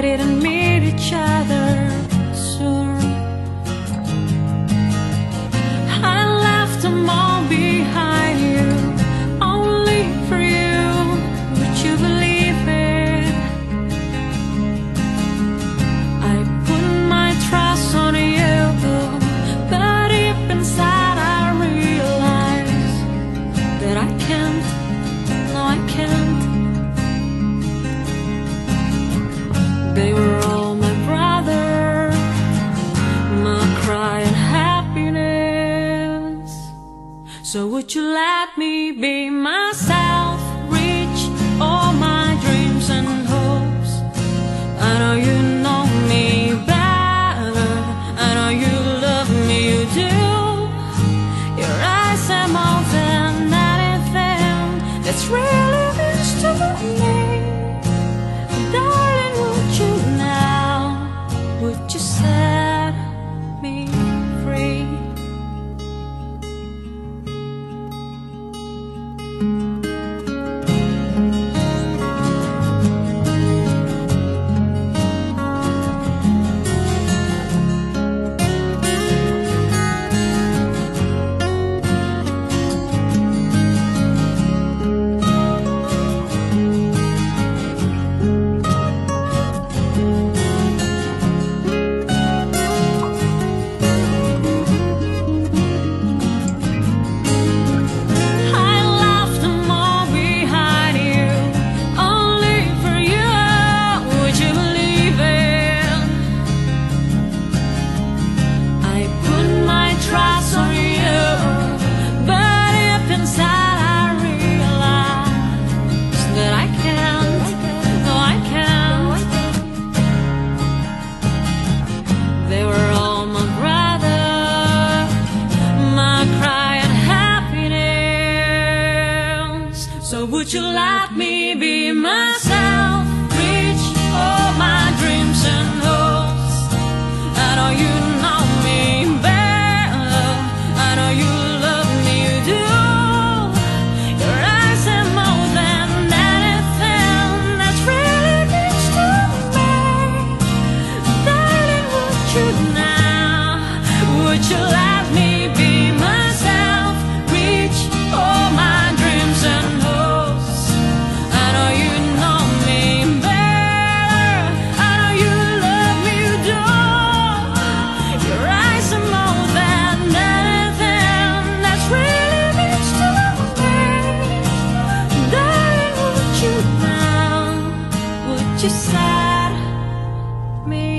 divided and meet each other. be myself, reach all my dreams and hopes. I know you know me better, I know you love me, you do. Your eyes are more than anything that's really means to me. Would you let me be myself? me.